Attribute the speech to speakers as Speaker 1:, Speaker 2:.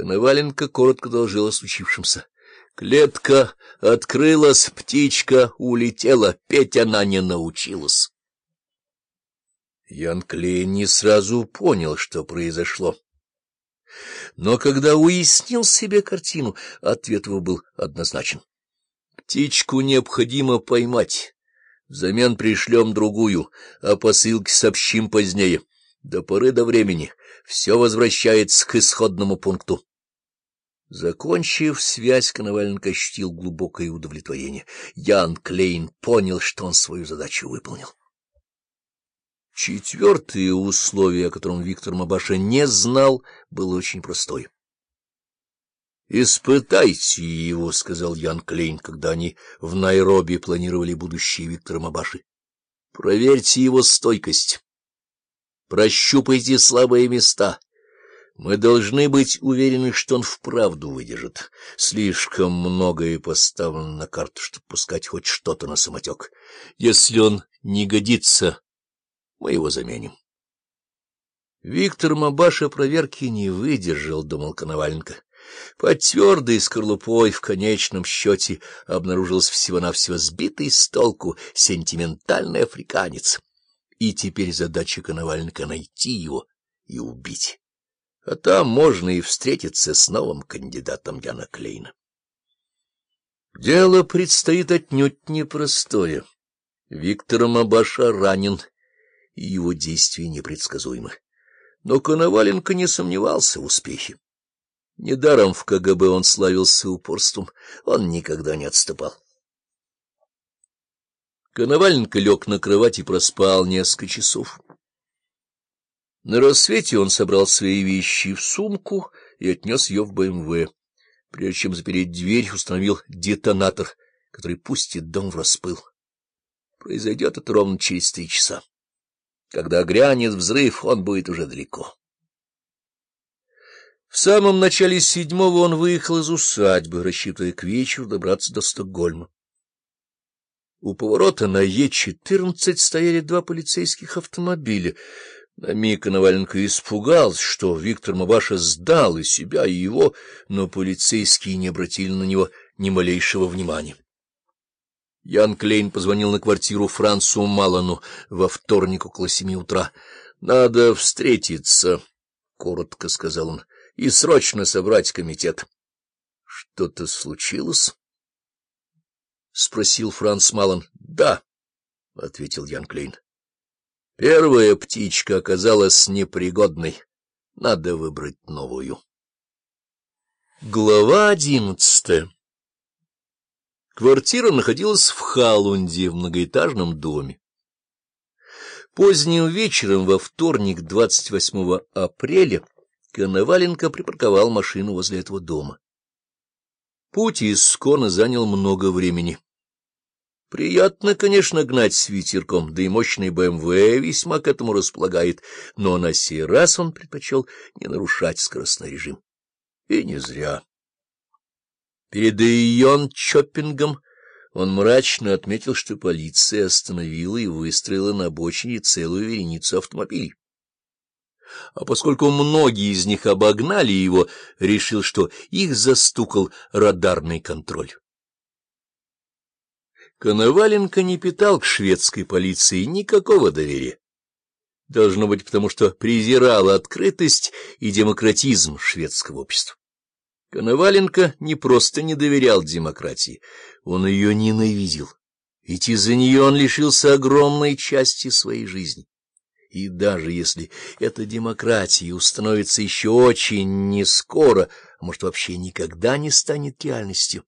Speaker 1: Коноваленко коротко доложил о случившемся. Клетка открылась, птичка улетела, петь она не научилась. Ян Клейн не сразу понял, что произошло. Но когда уяснил себе картину, ответ его был однозначен. Птичку необходимо поймать. Взамен пришлем другую, а посылки сообщим позднее. До поры до времени все возвращается к исходному пункту. Закончив связь, Коноваленко ощутил глубокое удовлетворение. Ян Клейн понял, что он свою задачу выполнил. Четвертое условие, о котором Виктор Мабаша не знал, было очень простое. «Испытайте его», — сказал Ян Клейн, когда они в Найроби планировали будущее Виктора Мабаши. «Проверьте его стойкость. Прощупайте слабые места. Мы должны быть уверены, что он вправду выдержит. Слишком многое поставлено на карту, чтобы пускать хоть что-то на самотек. Если он не годится, мы его заменим». Виктор Мабаша проверки не выдержал, — думал Коноваленко. Под твердой скорлупой в конечном счете обнаружился всего-навсего сбитый с толку сентиментальный африканец. И теперь задача Коновальника — найти его и убить. А там можно и встретиться с новым кандидатом Яна Клейна. Дело предстоит отнюдь непростое. Виктор Мабаша ранен, и его действия непредсказуемы. Но Коноваленко не сомневался в успехе. Недаром в КГБ он славился упорством, он никогда не отступал. Коноваленко лег на кровать и проспал несколько часов. На рассвете он собрал свои вещи в сумку и отнес ее в БМВ. Прежде чем запереть дверь, установил детонатор, который пустит дом в распыл. Произойдет это ровно через три часа. Когда грянет взрыв, он будет уже далеко. В самом начале седьмого он выехал из усадьбы, рассчитывая к вечеру добраться до Стокгольма. У поворота на Е-14 стояли два полицейских автомобиля. На миг Наваленко испугался, что Виктор Мабаша сдал и себя, и его, но полицейские не обратили на него ни малейшего внимания. Ян Клейн позвонил на квартиру Францу Малану во вторник около семи утра. — Надо встретиться, — коротко сказал он и срочно собрать комитет. — Что-то случилось? — спросил Франц Малон. — Да, — ответил Ян Клейн. — Первая птичка оказалась непригодной. Надо выбрать новую. Глава одиннадцатая Квартира находилась в Халунде, в многоэтажном доме. Поздним вечером во вторник, 28 апреля, Коноваленко припарковал машину возле этого дома. Путь из Скона занял много времени. Приятно, конечно, гнать с ветерком, да и мощный БМВ весьма к этому располагает, но на сей раз он предпочел не нарушать скоростной режим. И не зря. Перед Ион-Чоппингом он мрачно отметил, что полиция остановила и выстроила на обочине целую вереницу автомобилей а поскольку многие из них обогнали его, решил, что их застукал радарный контроль. Коноваленко не питал к шведской полиции никакого доверия. Должно быть, потому что презирал открытость и демократизм шведского общества. Коноваленко не просто не доверял демократии, он ее ненавидел, ведь из-за нее он лишился огромной части своей жизни. И даже если эта демократия установится еще очень нескоро, а может, вообще никогда не станет реальностью,